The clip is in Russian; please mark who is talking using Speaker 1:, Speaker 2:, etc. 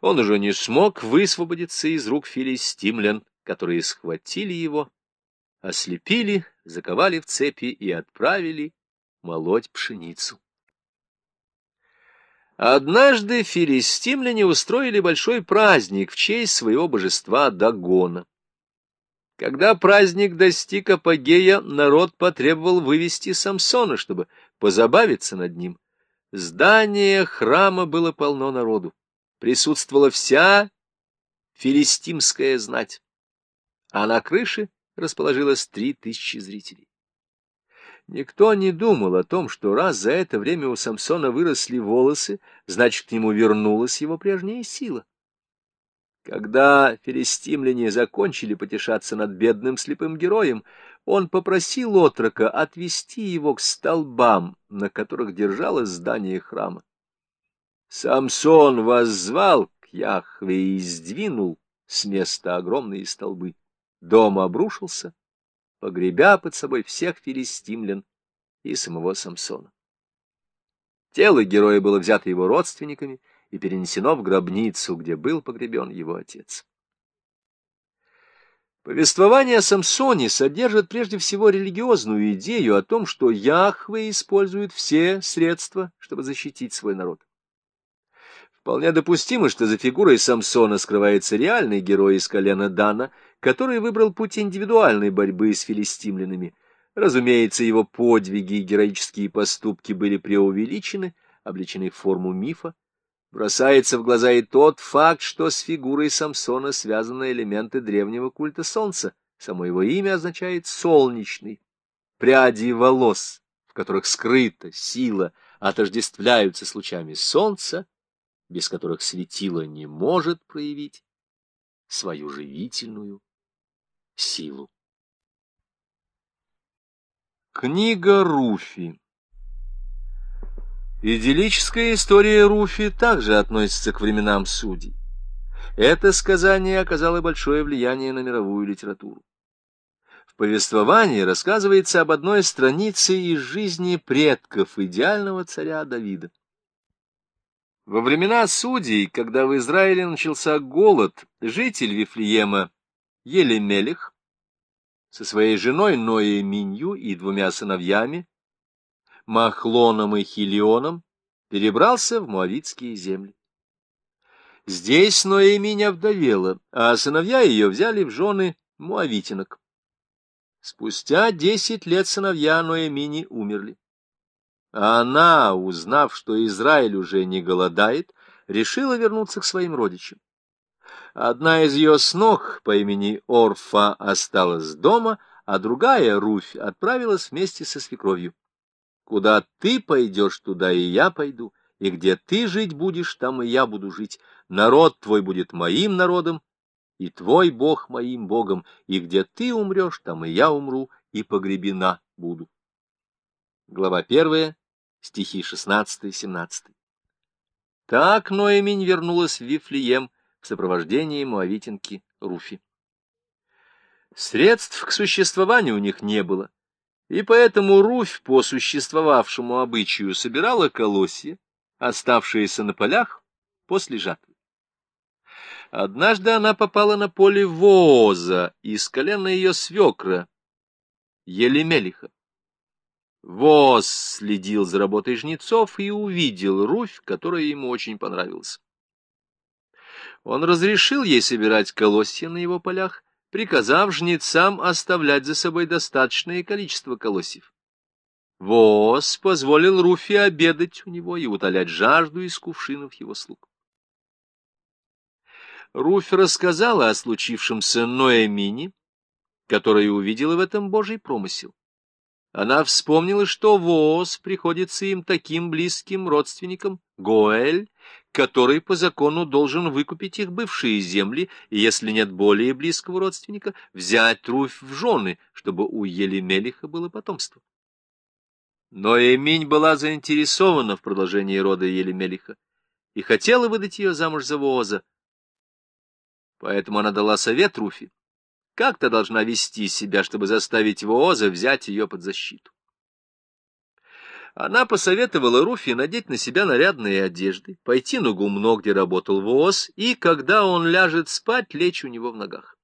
Speaker 1: Он уже не смог высвободиться из рук филистимлян, которые схватили его, ослепили, заковали в цепи и отправили молоть пшеницу. Однажды филистимляне устроили большой праздник в честь своего божества Дагона. Когда праздник достиг апогея, народ потребовал вывести Самсона, чтобы позабавиться над ним. Здание храма было полно народу. Присутствовала вся филистимская знать. А на крыше расположилось три тысячи зрителей. Никто не думал о том, что раз за это время у Самсона выросли волосы, значит, к нему вернулась его прежняя сила. Когда филистимляне закончили потешаться над бедным слепым героем, он попросил отрока отвести его к столбам, на которых держалось здание храма. Самсон воззвал к Яхве и сдвинул с места огромные столбы. Дом обрушился, погребя под собой всех филистимлян и самого Самсона. Тело героя было взято его родственниками и перенесено в гробницу, где был погребен его отец. Повествование о Самсоне содержит прежде всего религиозную идею о том, что Яхве использует все средства, чтобы защитить свой народ. Вполне допустимо, что за фигурой Самсона скрывается реальный герой из колена Дана — который выбрал путь индивидуальной борьбы с филистимлянами. Разумеется, его подвиги и героические поступки были преувеличены, облечены в форму мифа. Бросается в глаза и тот факт, что с фигурой Самсона связаны элементы древнего культа солнца. Само его имя означает «солнечный». Пряди волос, в которых скрыта сила, отождествляются с лучами солнца, без которых светило не может проявить свою живительную силу. Книга Руфи Идиллическая история Руфи также относится к временам судей. Это сказание оказало большое влияние на мировую литературу. В повествовании рассказывается об одной странице из жизни предков идеального царя Давида. Во времена судей, когда в Израиле начался голод, житель Вифлеема Елемелих со своей женой Ноеминью и двумя сыновьями, Махлоном и Хилионом, перебрался в Моавитские земли. Здесь Ноеминь овдовела, а сыновья ее взяли в жены Моавитинок. Спустя десять лет сыновья Ноемини умерли. А она, узнав, что Израиль уже не голодает, решила вернуться к своим родичам. Одна из ее снох по имени Орфа осталась дома, а другая, Руфь, отправилась вместе со свекровью. Куда ты пойдешь, туда и я пойду, и где ты жить будешь, там и я буду жить. Народ твой будет моим народом, и твой Бог моим Богом, и где ты умрешь, там и я умру, и погребена буду. Глава первая, стихи 16-17. Так Ноэминь вернулась в Вифлеем, в сопровождении муавитинки Руфи. Средств к существованию у них не было, и поэтому Руфь по существовавшему обычаю собирала колосья, оставшиеся на полях после жатвы. Однажды она попала на поле Вооза из колена ее свекра, Елемелиха. Воз следил за работой жнецов и увидел Руфь, которая ему очень понравилась. Он разрешил ей собирать колосья на его полях, приказав жнецам оставлять за собой достаточное количество колосьев. Воз позволил Руфи обедать у него и утолять жажду из кувшинов его слуг. Руфь рассказала о случившемся Ноэмине, которая увидела в этом Божий промысел. Она вспомнила, что Воос приходится им таким близким родственником, Гоэль, который по закону должен выкупить их бывшие земли, и, если нет более близкого родственника, взять Руфь в жены, чтобы у Елемелиха было потомство. Но Эминь была заинтересована в продолжении рода Елемелиха и хотела выдать ее замуж за Вооза. Поэтому она дала совет Руфи, как то должна вести себя, чтобы заставить Вооза взять ее под защиту. Она посоветовала Руфи надеть на себя нарядные одежды, пойти на гумно, где работал ВОЗ, и, когда он ляжет спать, лечь у него в ногах.